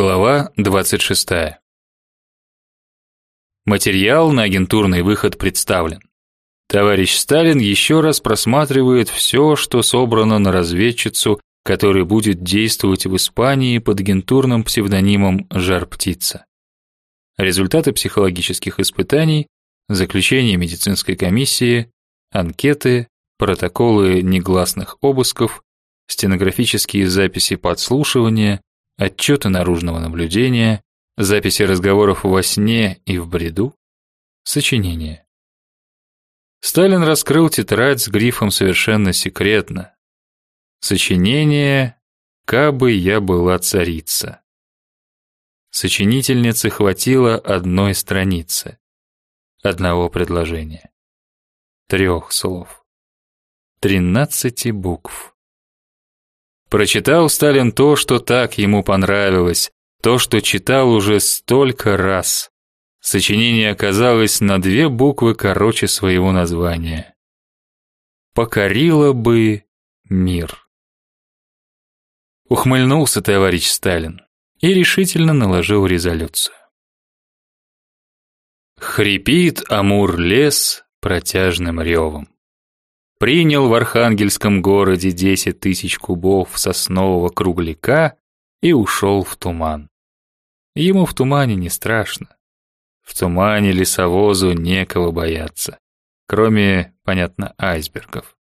Глава 26. Материал на агентурный выход представлен. Товарищ Сталин еще раз просматривает все, что собрано на разведчицу, который будет действовать в Испании под агентурным псевдонимом Жар-птица. Результаты психологических испытаний, заключение медицинской комиссии, анкеты, протоколы негласных обысков, стенографические записи подслушивания, отчеты наружного наблюдения, записи разговоров во сне и в бреду, сочинения. Сталин раскрыл тетрадь с грифом совершенно секретно. Сочинение «Кабы я была царица». Сочинительнице хватило одной страницы, одного предложения, трех слов, тринадцати букв. Прочитал Сталин то, что так ему понравилось, то, что читал уже столько раз. Сочинение оказалось на две буквы короче своего названия. Покорило бы мир. Ухмыльнулся товарищ Сталин и решительно наложил резолюцию. Хрипит Амур лес протяжным ревом принял в Архангельском городе 10 тысяч кубов соснового кругляка и ушел в туман. Ему в тумане не страшно. В тумане лесовозу некого бояться, кроме, понятно, айсбергов.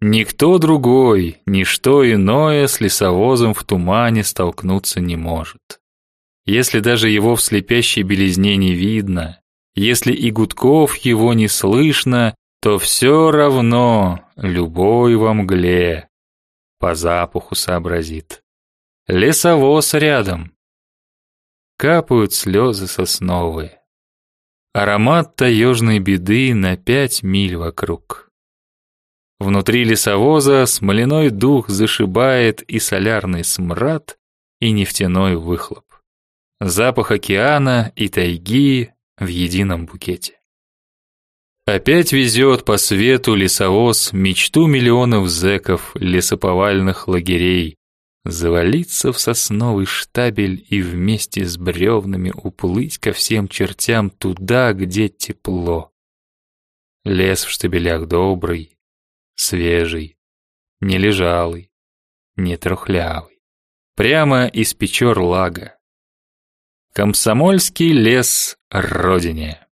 Никто другой, ничто иное с лесовозом в тумане столкнуться не может. Если даже его в слепящей белизне не видно, если и гудков его не слышно, то все равно любой во мгле по запаху сообразит. Лесовоз рядом. Капают слезы сосновые. Аромат таежной беды на пять миль вокруг. Внутри лесовоза смоляной дух зашибает и солярный смрад, и нефтяной выхлоп. Запах океана и тайги в едином букете. Опять везет по свету лесовоз мечту миллионов зэков лесоповальных лагерей. Завалиться в сосновый штабель и вместе с бревнами уплыть ко всем чертям туда, где тепло. Лес в штабелях добрый, свежий, не лежалый, не трухлявый. Прямо из печор лага. Комсомольский лес родине.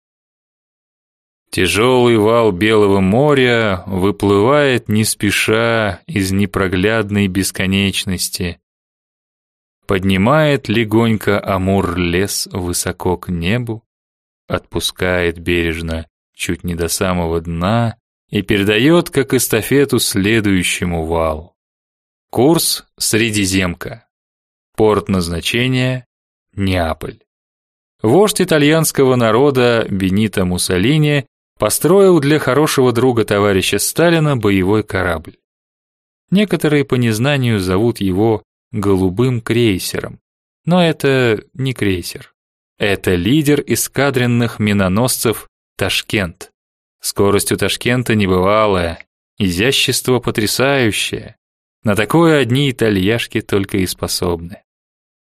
Тяжелый вал Белого моря выплывает не спеша из непроглядной бесконечности. Поднимает легонько Амур лес высоко к небу, отпускает бережно чуть не до самого дна и передает как эстафету следующему валу. Курс Средиземка. Порт назначения Неаполь. Вождь итальянского народа Бенито Муссолини построил для хорошего друга товарища Сталина боевой корабль. Некоторые по незнанию зовут его голубым крейсером, но это не крейсер. Это лидер эскадренных миноносцев Ташкент. Скорость у Ташкента небывалая, изящество потрясающее. На такое одни итальяшки только и способны.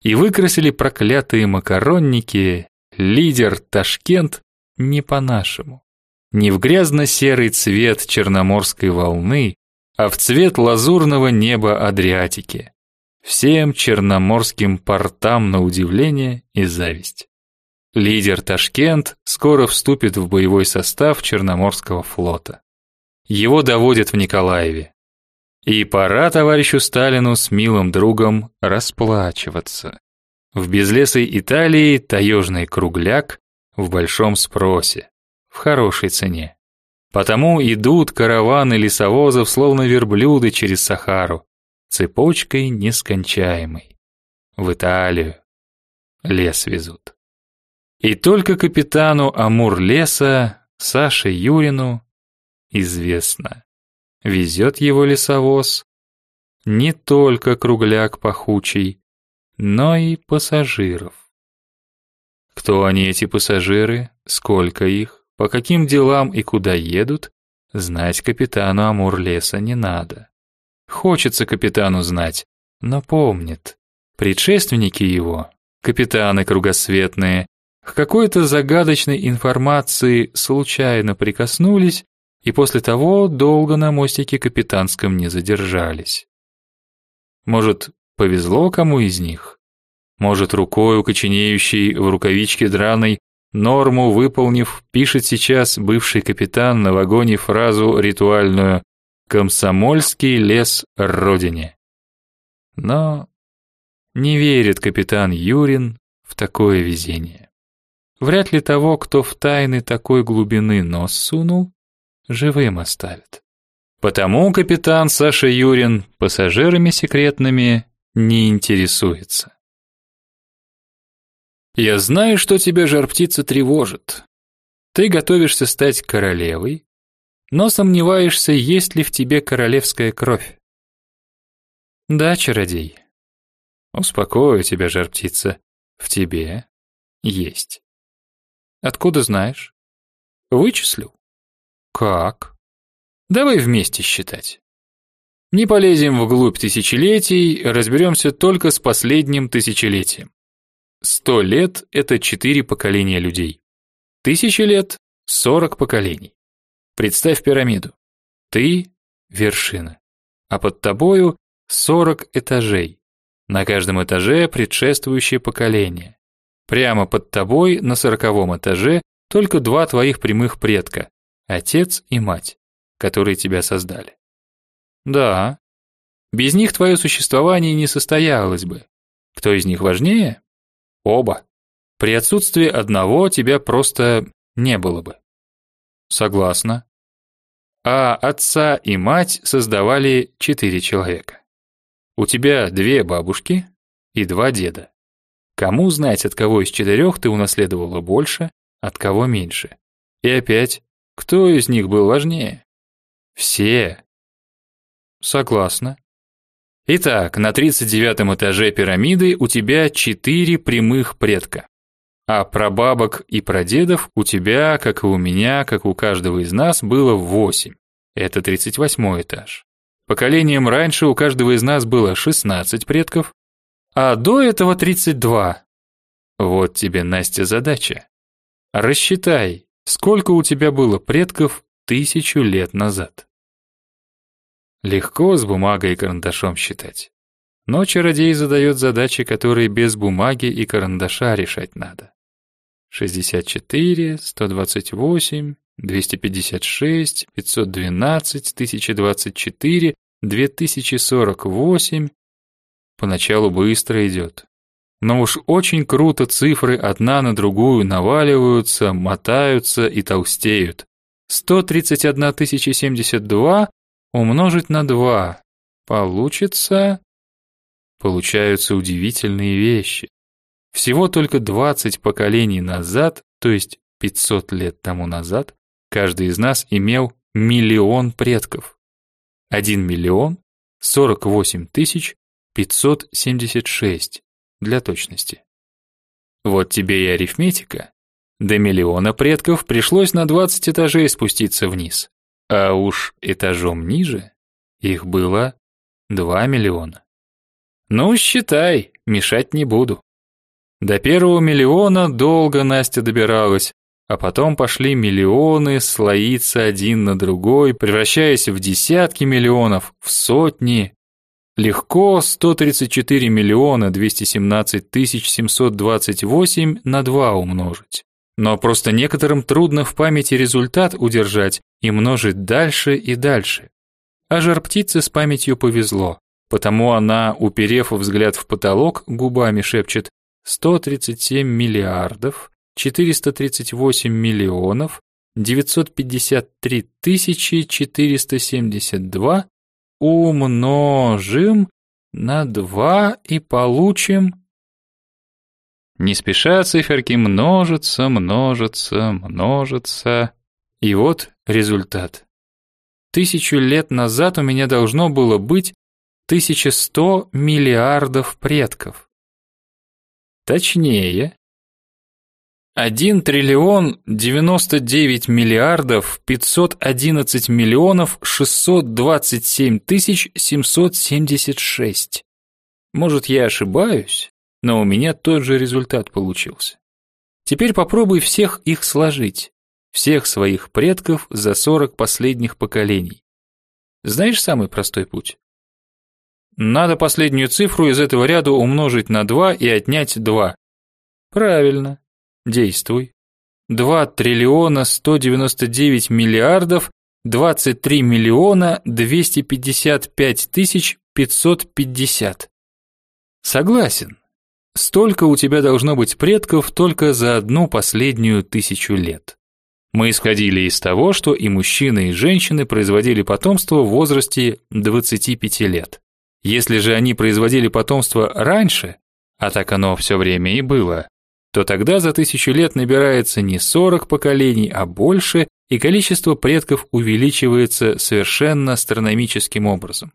И выкрасили проклятые макаронники лидер Ташкент не по-нашему не в грязно-серый цвет черноморской волны, а в цвет лазурного неба Адриатики. Всем черноморским портам на удивление и зависть. Лидер Ташкент скоро вступит в боевой состав Черноморского флота. Его доводят в Николаеве. И пора товарищу Сталину с милым другом расплачиваться. В безлесой Италии таежный кругляк в большом спросе в хорошей цене. Потому идут караваны лесовозов, словно верблюды через Сахару, цепочкой нескончаемой. В Италию лес везут. И только капитану Амур-леса, Саше Юрину, известно, везет его лесовоз не только кругляк пахучий, но и пассажиров. Кто они эти пассажиры, сколько их? По каким делам и куда едут, знать капитану Амур-леса не надо. Хочется капитану знать, но помнит. Предшественники его, капитаны кругосветные, к какой-то загадочной информации случайно прикоснулись и после того долго на мостике капитанском не задержались. Может, повезло кому из них? Может, рукой укоченеющей в рукавичке драной норму выполнив, пишет сейчас бывший капитан на вагоне фразу ритуальную «Комсомольский лес Родине». Но не верит капитан Юрин в такое везение. Вряд ли того, кто в тайны такой глубины нос сунул, живым оставит. Потому капитан Саша Юрин пассажирами секретными не интересуется. Я знаю, что тебя жар-птица тревожит. Ты готовишься стать королевой, но сомневаешься, есть ли в тебе королевская кровь. Да, чародей. Успокою тебя, жар-птица, в тебе есть. Откуда знаешь? Вычислил. Как? Давай вместе считать. Не полезем вглубь тысячелетий, разберемся только с последним тысячелетием. Сто лет – это четыре поколения людей. Тысячи лет – сорок поколений. Представь пирамиду. Ты – вершина, а под тобою сорок этажей. На каждом этаже предшествующее поколение. Прямо под тобой на сороковом этаже только два твоих прямых предка – отец и мать, которые тебя создали. Да, без них твое существование не состоялось бы. Кто из них важнее? Оба. При отсутствии одного тебя просто не было бы. Согласна. А отца и мать создавали четыре человека. У тебя две бабушки и два деда. Кому знать, от кого из четырех ты унаследовала больше, от кого меньше? И опять, кто из них был важнее? Все. Согласна. Итак, на 39 этаже пирамиды у тебя четыре прямых предка. А про бабок и про дедов у тебя, как и у меня, как у каждого из нас, было восемь. Это 38 этаж. Поколением раньше у каждого из нас было 16 предков, а до этого 32. Вот тебе, Настя, задача. Рассчитай, сколько у тебя было предков тысячу лет назад. Легко с бумагой и карандашом считать. Но чародей задает задачи, которые без бумаги и карандаша решать надо. 64, 128, 256, 512, 1024, 2048. Поначалу быстро идет. Но уж очень круто цифры одна на другую наваливаются, мотаются и толстеют. 131 072 умножить на 2. Получится... Получаются удивительные вещи. Всего только 20 поколений назад, то есть 500 лет тому назад, каждый из нас имел миллион предков. 1 миллион 48 тысяч 576 для точности. Вот тебе и арифметика. До миллиона предков пришлось на 20 этажей спуститься вниз. А уж этажом ниже их было 2 миллиона. Ну, считай, мешать не буду. До первого миллиона долго Настя добиралась, а потом пошли миллионы слоиться один на другой, превращаясь в десятки миллионов, в сотни. Легко 134 миллиона 217 тысяч 728 на 2 умножить. Но просто некоторым трудно в памяти результат удержать и множить дальше и дальше. А жар-птице с памятью повезло, потому она, уперев взгляд в потолок, губами шепчет 137 миллиардов, 438 миллионов, 953 тысячи 472 умножим на 2 и получим не спеша циферки множатся, множатся, множатся. И вот результат. Тысячу лет назад у меня должно было быть 1100 миллиардов предков. Точнее, 1 триллион 99 миллиардов 511 миллионов 627 тысяч 776. Может, я ошибаюсь? Но у меня тот же результат получился. Теперь попробуй всех их сложить, всех своих предков за 40 последних поколений. Знаешь самый простой путь? Надо последнюю цифру из этого ряда умножить на 2 и отнять 2. Правильно. Действуй. 2 триллиона 199 миллиардов 23 миллиона 255 тысяч 550. Согласен. Столько у тебя должно быть предков только за одну последнюю тысячу лет. Мы исходили из того, что и мужчины, и женщины производили потомство в возрасте 25 лет. Если же они производили потомство раньше, а так оно все время и было, то тогда за тысячу лет набирается не 40 поколений, а больше, и количество предков увеличивается совершенно астрономическим образом.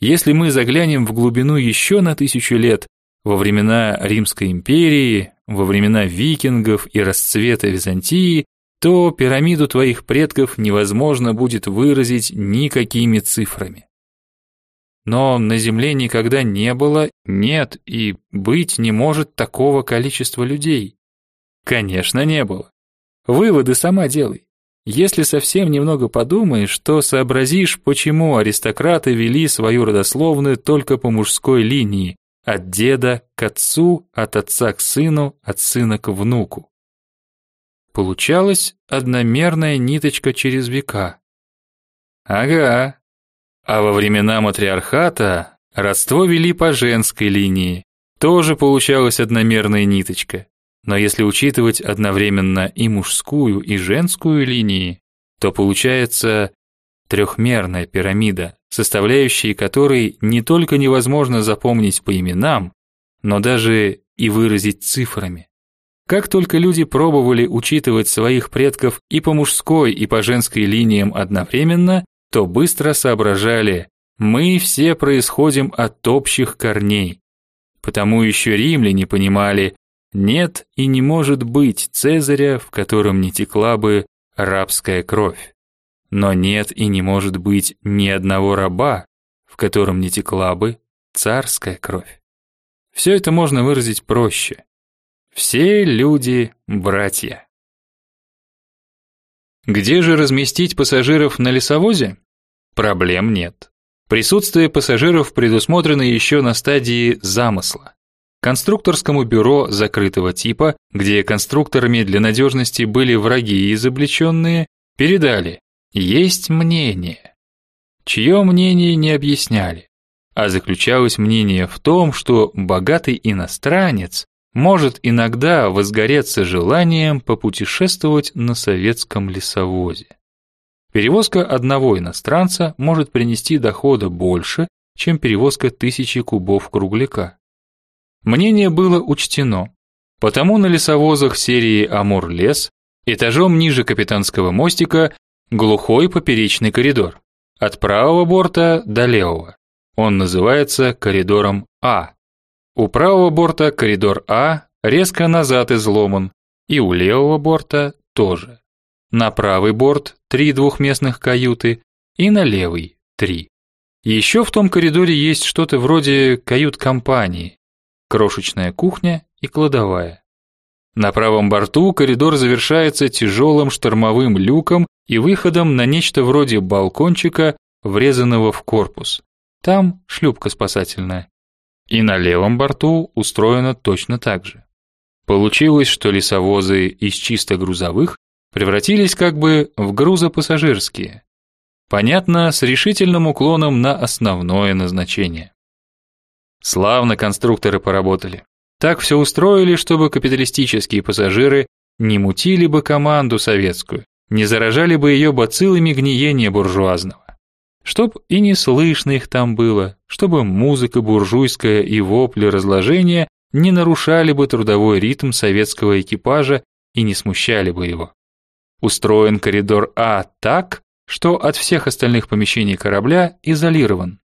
Если мы заглянем в глубину еще на тысячу лет, во времена Римской империи, во времена викингов и расцвета Византии, то пирамиду твоих предков невозможно будет выразить никакими цифрами. Но на Земле никогда не было, нет и быть не может такого количества людей. Конечно, не было. Выводы сама делай. Если совсем немного подумаешь, то сообразишь, почему аристократы вели свою родословную только по мужской линии, от деда к отцу, от отца к сыну, от сына к внуку. Получалась одномерная ниточка через века. Ага, а во времена матриархата родство вели по женской линии. Тоже получалась одномерная ниточка. Но если учитывать одновременно и мужскую, и женскую линии, то получается трехмерная пирамида, составляющие которой не только невозможно запомнить по именам, но даже и выразить цифрами. Как только люди пробовали учитывать своих предков и по мужской, и по женской линиям одновременно, то быстро соображали, мы все происходим от общих корней. Потому еще римляне понимали, нет и не может быть Цезаря, в котором не текла бы рабская кровь. Но нет и не может быть ни одного раба, в котором не текла бы царская кровь. Все это можно выразить проще. Все люди – братья. Где же разместить пассажиров на лесовозе? Проблем нет. Присутствие пассажиров предусмотрено еще на стадии замысла. Конструкторскому бюро закрытого типа, где конструкторами для надежности были враги изобличенные, передали «есть мнение». Чье мнение не объясняли, а заключалось мнение в том, что богатый иностранец может иногда возгореться желанием попутешествовать на советском лесовозе. Перевозка одного иностранца может принести дохода больше, чем перевозка тысячи кубов кругляка. Мнение было учтено, потому на лесовозах серии Амур-Лес этажом ниже капитанского мостика глухой поперечный коридор, от правого борта до левого. Он называется коридором А. У правого борта коридор А резко назад изломан, и у левого борта тоже. На правый борт три двухместных каюты и на левый три. Еще в том коридоре есть что-то вроде кают-компании, крошечная кухня и кладовая. На правом борту коридор завершается тяжелым штормовым люком и выходом на нечто вроде балкончика, врезанного в корпус. Там шлюпка спасательная. И на левом борту устроено точно так же. Получилось, что лесовозы из чисто грузовых превратились как бы в грузопассажирские. Понятно, с решительным уклоном на основное назначение. Славно конструкторы поработали. Так все устроили, чтобы капиталистические пассажиры не мутили бы команду советскую, не заражали бы ее бациллами гниения буржуазного. Чтоб и не слышно их там было, чтобы музыка буржуйская и вопли разложения не нарушали бы трудовой ритм советского экипажа и не смущали бы его. Устроен коридор А так, что от всех остальных помещений корабля изолирован.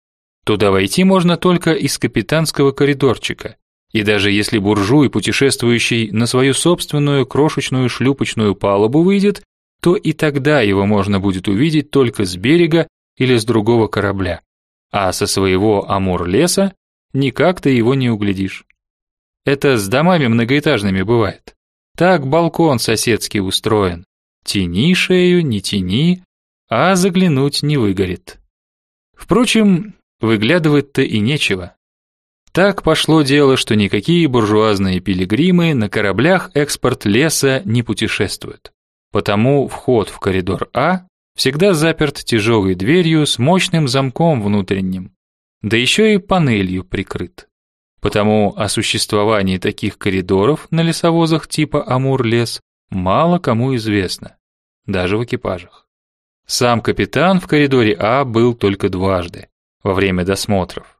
Туда войти можно только из капитанского коридорчика. И даже если буржуй, путешествующий на свою собственную крошечную шлюпочную палубу выйдет, то и тогда его можно будет увидеть только с берега или с другого корабля. А со своего Амур-леса никак ты его не углядишь. Это с домами многоэтажными бывает. Так балкон соседский устроен. Тяни шею, не тяни, а заглянуть не выгорит. Впрочем, выглядывать-то и нечего. Так пошло дело, что никакие буржуазные пилигримы на кораблях экспорт леса не путешествуют. Потому вход в коридор А всегда заперт тяжелой дверью с мощным замком внутренним, да еще и панелью прикрыт. Потому о существовании таких коридоров на лесовозах типа Амур-лес мало кому известно, даже в экипажах. Сам капитан в коридоре А был только дважды, во время досмотров.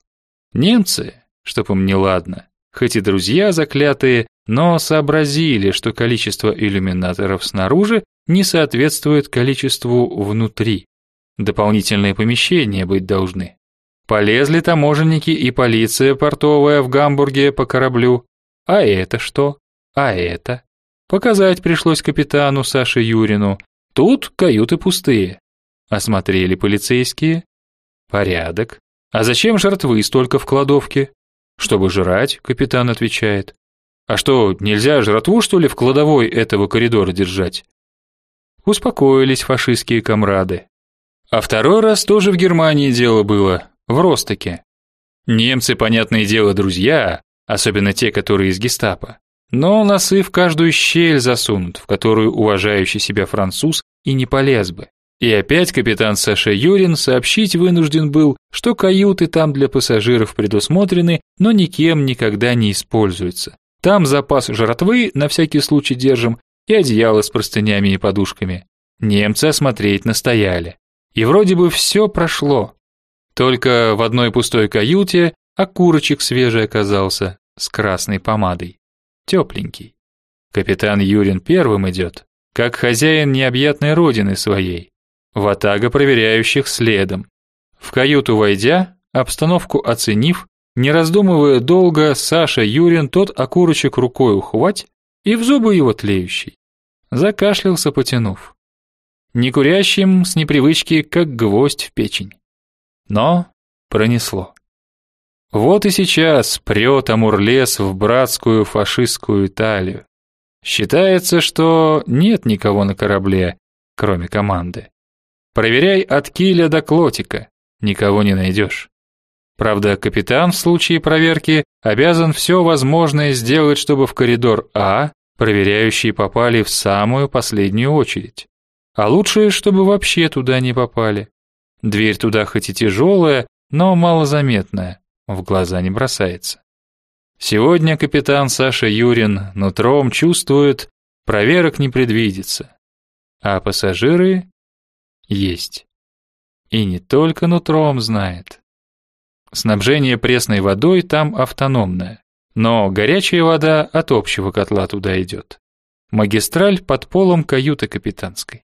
Немцы, чтоб им не ладно, хоть и друзья заклятые, но сообразили, что количество иллюминаторов снаружи не соответствует количеству внутри. Дополнительные помещения быть должны. Полезли таможенники и полиция портовая в Гамбурге по кораблю. А это что? А это? Показать пришлось капитану Саше Юрину. Тут каюты пустые. Осмотрели полицейские. Порядок. А зачем жертвы столько в кладовке? Чтобы жрать, капитан отвечает. А что, нельзя жратву, что ли, в кладовой этого коридора держать? Успокоились фашистские комрады. А второй раз тоже в Германии дело было, в Ростоке. Немцы, понятное дело, друзья, особенно те, которые из гестапо. Но носы в каждую щель засунут, в которую уважающий себя француз и не полез бы. И опять капитан Саша Юрин сообщить вынужден был, что каюты там для пассажиров предусмотрены, но никем никогда не используются. Там запас жратвы на всякий случай держим и одеяло с простынями и подушками. Немцы осмотреть настояли. И вроде бы все прошло. Только в одной пустой каюте окурочек свежий оказался с красной помадой. Тепленький. Капитан Юрин первым идет, как хозяин необъятной родины своей. Ватага проверяющих следом. В каюту войдя, обстановку оценив, не раздумывая долго, Саша Юрин тот окурочек рукой ухвать и в зубы его тлеющий. Закашлялся, потянув. Некурящим с непривычки, как гвоздь в печень. Но пронесло. Вот и сейчас прет Амурлес в братскую фашистскую Италию. Считается, что нет никого на корабле, кроме команды. Проверяй от киля до клотика, никого не найдешь. Правда, капитан в случае проверки обязан все возможное сделать, чтобы в коридор А проверяющие попали в самую последнюю очередь. А лучше, чтобы вообще туда не попали. Дверь туда хоть и тяжелая, но малозаметная, в глаза не бросается. Сегодня капитан Саша Юрин нутром чувствует, проверок не предвидится. А пассажиры есть. И не только нутром знает. Снабжение пресной водой там автономное, но горячая вода от общего котла туда идет. Магистраль под полом каюты капитанской.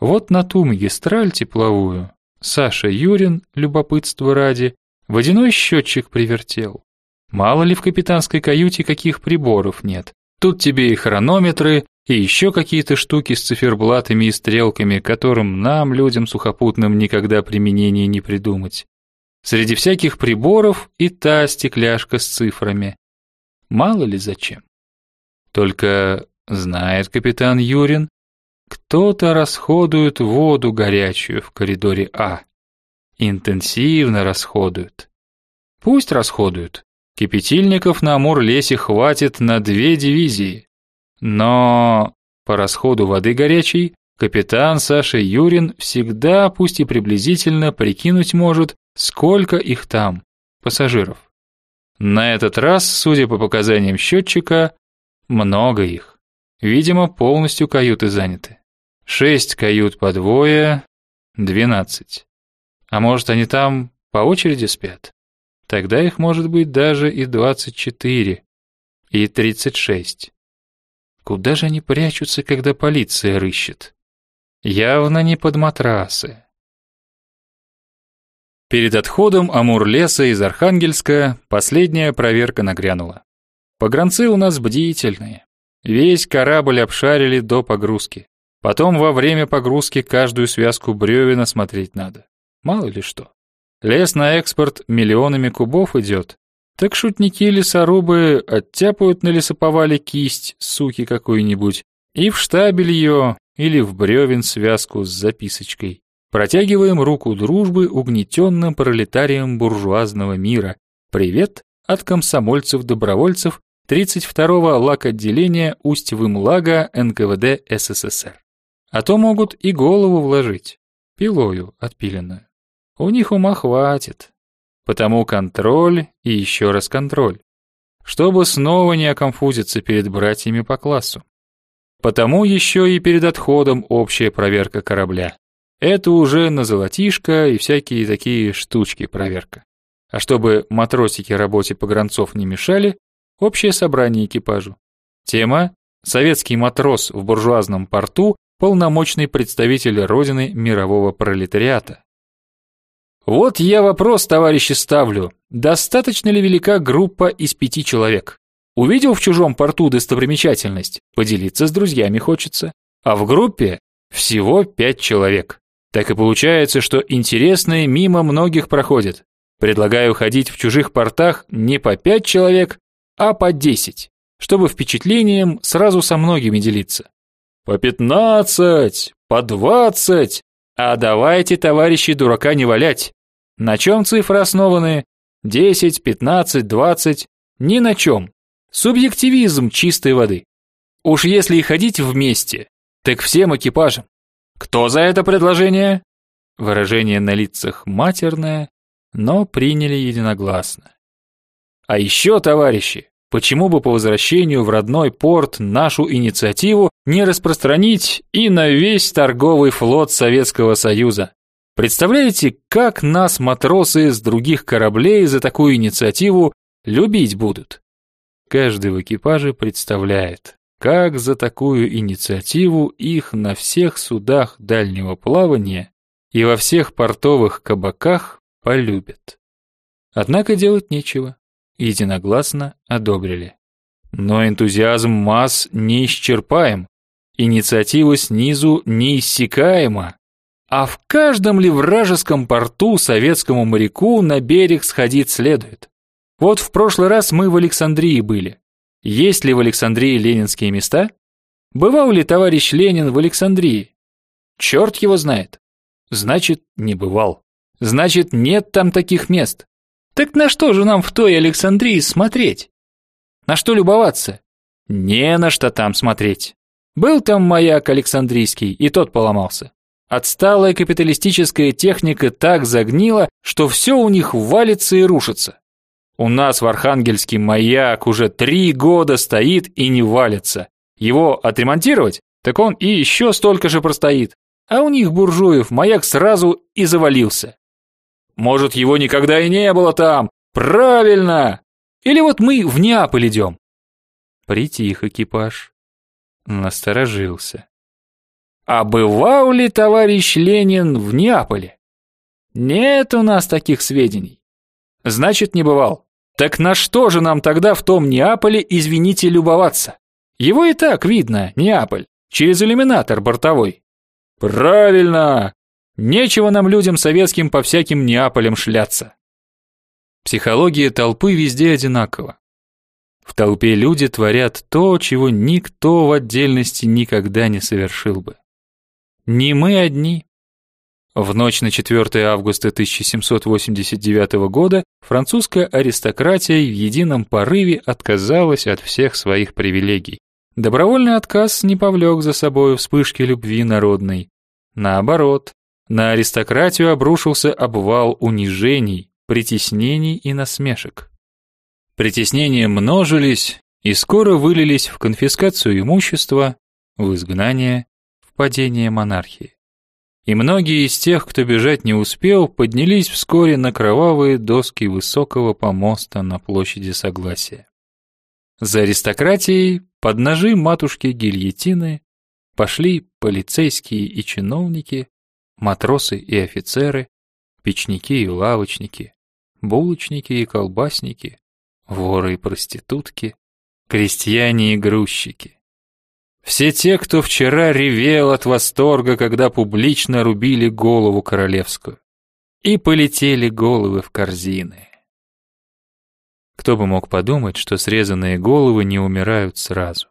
Вот на ту магистраль тепловую Саша Юрин, любопытство ради, водяной счетчик привертел. Мало ли в капитанской каюте каких приборов нет. Тут тебе и хронометры, и еще какие-то штуки с циферблатами и стрелками, которым нам, людям сухопутным, никогда применения не придумать. Среди всяких приборов и та стекляшка с цифрами. Мало ли зачем. Только знает капитан Юрин, кто-то расходует воду горячую в коридоре А. Интенсивно расходуют. Пусть расходуют. Кипятильников на Амур-лесе хватит на две дивизии. Но по расходу воды горячей капитан Саша Юрин всегда, пусть и приблизительно, прикинуть может, Сколько их там, пассажиров? На этот раз, судя по показаниям счетчика, много их. Видимо, полностью каюты заняты. Шесть кают по двое, двенадцать. А может, они там по очереди спят? Тогда их может быть даже и двадцать четыре, и тридцать шесть. Куда же они прячутся, когда полиция рыщет? Явно не под матрасы. Перед отходом Амур-леса из Архангельска последняя проверка нагрянула. Погранцы у нас бдительные. Весь корабль обшарили до погрузки. Потом во время погрузки каждую связку бревен осмотреть надо. Мало ли что. Лес на экспорт миллионами кубов идет. Так шутники-лесорубы оттяпают на лесоповале кисть, суки какой-нибудь, и в штабель ее, или в бревен связку с записочкой. Протягиваем руку дружбы угнетенным пролетариям буржуазного мира. Привет от комсомольцев-добровольцев 32-го лак-отделения Усть-Вымлага НКВД СССР. А то могут и голову вложить, пилою отпиленную. У них ума хватит. Потому контроль и еще раз контроль. Чтобы снова не оконфузиться перед братьями по классу. Потому еще и перед отходом общая проверка корабля. Это уже на золотишко и всякие такие штучки проверка. А чтобы матросики работе погранцов не мешали, общее собрание экипажу. Тема «Советский матрос в буржуазном порту, полномочный представитель Родины мирового пролетариата». Вот я вопрос, товарищи, ставлю. Достаточно ли велика группа из пяти человек? Увидел в чужом порту достопримечательность, поделиться с друзьями хочется. А в группе всего пять человек. Так и получается, что интересные мимо многих проходят. Предлагаю ходить в чужих портах не по пять человек, а по десять, чтобы впечатлением сразу со многими делиться. По пятнадцать, по двадцать. А давайте, товарищи, дурака не валять. На чем цифры основаны? Десять, пятнадцать, двадцать? Ни на чем. Субъективизм чистой воды. Уж если и ходить вместе, так всем экипажем. Кто за это предложение? Выражение на лицах матерное, но приняли единогласно. А еще, товарищи, почему бы по возвращению в родной порт нашу инициативу не распространить и на весь торговый флот Советского Союза? Представляете, как нас матросы с других кораблей за такую инициативу любить будут? Каждый в экипаже представляет, как за такую инициативу их на всех судах дальнего плавания и во всех портовых кабаках полюбят. Однако делать нечего. Единогласно одобрили. Но энтузиазм масс неисчерпаем, инициатива снизу неиссякаема. А в каждом ли вражеском порту советскому моряку на берег сходить следует? Вот в прошлый раз мы в Александрии были. Есть ли в Александрии ленинские места? Бывал ли товарищ Ленин в Александрии? Черт его знает. Значит, не бывал. Значит, нет там таких мест. Так на что же нам в той Александрии смотреть? На что любоваться? Не на что там смотреть. Был там маяк Александрийский, и тот поломался. Отсталая капиталистическая техника так загнила, что все у них валится и рушится. У нас в Архангельске маяк уже три года стоит и не валится. Его отремонтировать, так он и еще столько же простоит. А у них, буржуев, маяк сразу и завалился. Может, его никогда и не было там. Правильно! Или вот мы в Неаполь идем. Притих экипаж. Насторожился. А бывал ли товарищ Ленин в Неаполе? Нет у нас таких сведений. Значит, не бывал. Так на что же нам тогда в том Неаполе, извините, любоваться? Его и так видно, Неаполь, через иллюминатор бортовой. Правильно! Нечего нам людям советским по всяким Неаполям шляться. Психология толпы везде одинакова. В толпе люди творят то, чего никто в отдельности никогда не совершил бы. Не мы одни. В ночь на 4 августа 1789 года французская аристократия в едином порыве отказалась от всех своих привилегий. Добровольный отказ не повлек за собой вспышки любви народной. Наоборот, на аристократию обрушился обвал унижений, притеснений и насмешек. Притеснения множились и скоро вылились в конфискацию имущества, в изгнание, в падение монархии. И многие из тех, кто бежать не успел, поднялись вскоре на кровавые доски высокого помоста на площади Согласия. За аристократией, под ножи матушки гильотины, пошли полицейские и чиновники, матросы и офицеры, печники и лавочники, булочники и колбасники, воры и проститутки, крестьяне и грузчики. Все те, кто вчера ревел от восторга, когда публично рубили голову королевскую. И полетели головы в корзины. Кто бы мог подумать, что срезанные головы не умирают сразу?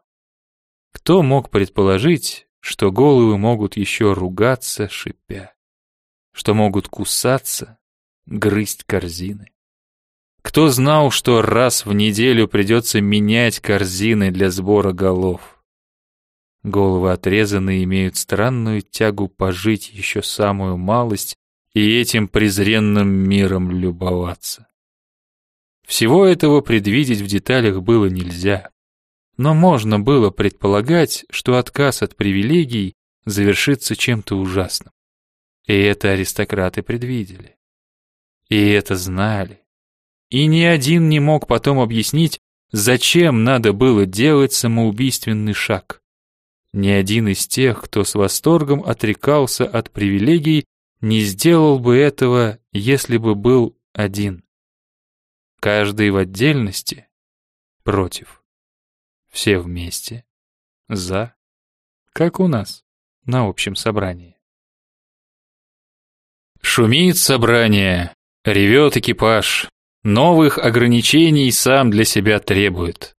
Кто мог предположить, что головы могут еще ругаться, шипя? Что могут кусаться, грызть корзины? Кто знал, что раз в неделю придется менять корзины для сбора голов? Головы отрезанные имеют странную тягу пожить еще самую малость и этим презренным миром любоваться. Всего этого предвидеть в деталях было нельзя, но можно было предполагать, что отказ от привилегий завершится чем-то ужасным. И это аристократы предвидели. И это знали. И ни один не мог потом объяснить, зачем надо было делать самоубийственный шаг. Ни один из тех, кто с восторгом отрекался от привилегий, не сделал бы этого, если бы был один. Каждый в отдельности против. Все вместе за, как у нас на общем собрании. Шумит собрание, ревет экипаж, новых ограничений сам для себя требует.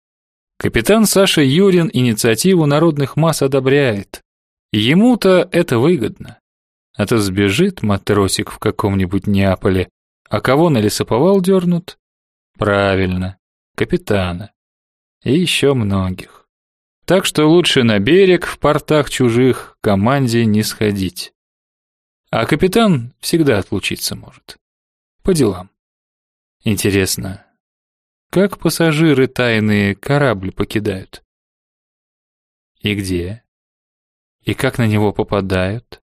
Капитан Саша Юрин инициативу народных масс одобряет. Ему-то это выгодно. А то сбежит матросик в каком-нибудь Неаполе, а кого на лесоповал дернут? Правильно, капитана. И еще многих. Так что лучше на берег в портах чужих команде не сходить. А капитан всегда отлучиться может. По делам. Интересно, как пассажиры тайные корабль покидают? И где? И как на него попадают?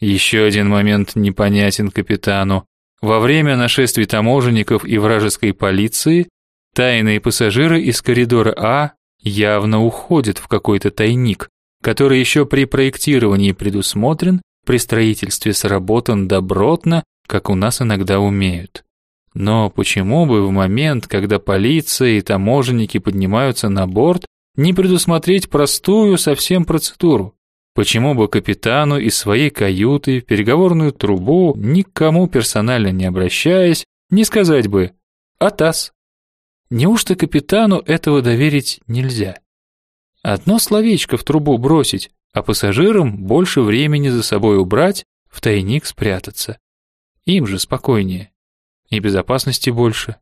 Еще один момент непонятен капитану. Во время нашествий таможенников и вражеской полиции тайные пассажиры из коридора А явно уходят в какой-то тайник, который еще при проектировании предусмотрен, при строительстве сработан добротно, как у нас иногда умеют. Но почему бы в момент, когда полиция и таможенники поднимаются на борт, не предусмотреть простую совсем процедуру? Почему бы капитану из своей каюты в переговорную трубу, никому персонально не обращаясь, не сказать бы «Атас». Неужто капитану этого доверить нельзя? Одно словечко в трубу бросить, а пассажирам больше времени за собой убрать, в тайник спрятаться. Им же спокойнее. И безопасности больше.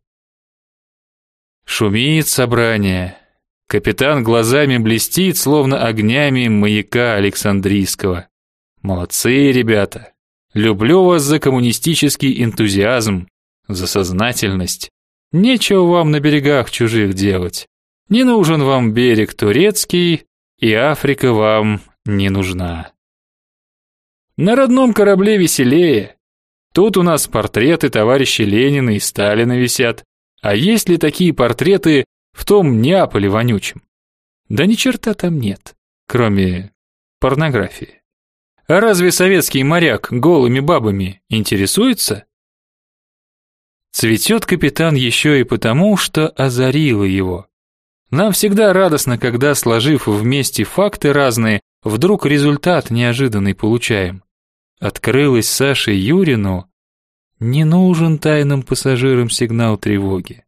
Шумит собрание. Капитан глазами блестит, словно огнями маяка Александрийского. Молодцы, ребята. Люблю вас за коммунистический энтузиазм, за сознательность. Нечего вам на берегах чужих делать. Не нужен вам берег турецкий, и Африка вам не нужна. На родном корабле веселее. Тут у нас портреты товарища Ленина и Сталина висят. А есть ли такие портреты в том Неаполе вонючем. Да ни черта там нет, кроме порнографии. А разве советский моряк голыми бабами интересуется? Цветет капитан еще и потому, что озарило его. Нам всегда радостно, когда, сложив вместе факты разные, вдруг результат неожиданный получаем. Открылось Саше Юрину, не нужен тайным пассажирам сигнал тревоги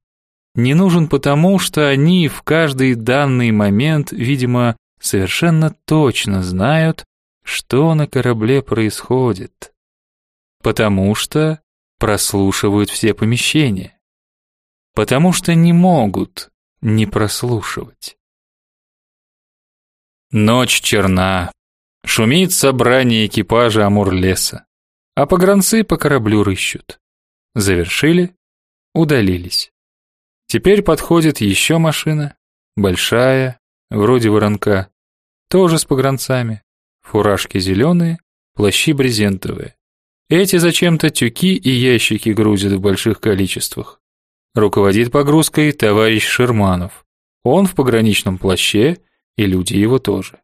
не нужен потому, что они в каждый данный момент, видимо, совершенно точно знают, что на корабле происходит. Потому что прослушивают все помещения. Потому что не могут не прослушивать. Ночь черна. Шумит собрание экипажа Амур-леса. А погранцы по кораблю рыщут. Завершили, удалились. Теперь подходит еще машина, большая, вроде воронка, тоже с погранцами. Фуражки зеленые, плащи брезентовые. Эти зачем-то тюки и ящики грузят в больших количествах. Руководит погрузкой товарищ Шерманов. Он в пограничном плаще, и люди его тоже.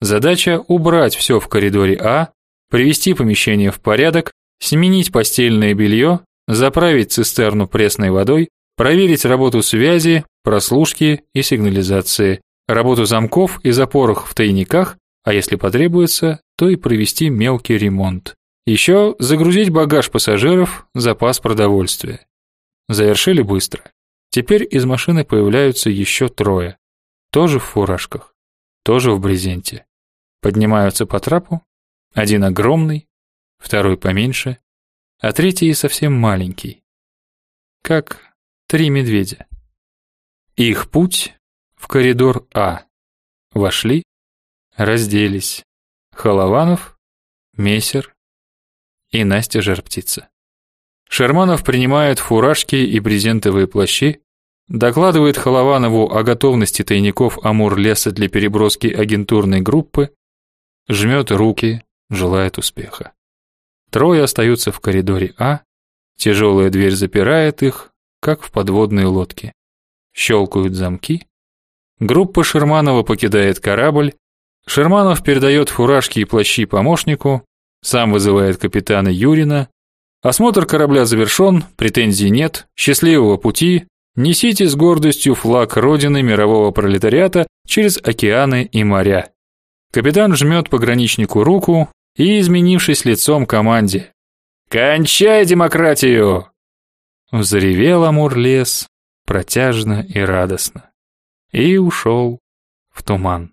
Задача убрать все в коридоре А, привести помещение в порядок, сменить постельное белье, заправить цистерну пресной водой, Проверить работу связи, прослушки и сигнализации, работу замков и запоров в тайниках, а если потребуется, то и провести мелкий ремонт. Еще загрузить багаж пассажиров, запас продовольствия. Завершили быстро. Теперь из машины появляются еще трое, тоже в фуражках, тоже в брезенте. Поднимаются по трапу, один огромный, второй поменьше, а третий совсем маленький. Как три медведя. Их путь в коридор А. Вошли, разделись. Холованов, Мессер и Настя Жарптица. Шерманов принимает фуражки и брезентовые плащи, докладывает Холованову о готовности тайников Амур-леса для переброски агентурной группы, жмет руки, желает успеха. Трое остаются в коридоре А, тяжелая дверь запирает их, как в подводной лодке. Щелкают замки. Группа Шерманова покидает корабль. Шерманов передает фуражки и плащи помощнику, сам вызывает капитана Юрина. Осмотр корабля завершен, претензий нет, счастливого пути. Несите с гордостью флаг родины мирового пролетариата через океаны и моря. Капитан жмет пограничнику руку и, изменившись лицом команде: "Кончай демократию!" Взревел Амур-лес протяжно и радостно и ушел в туман.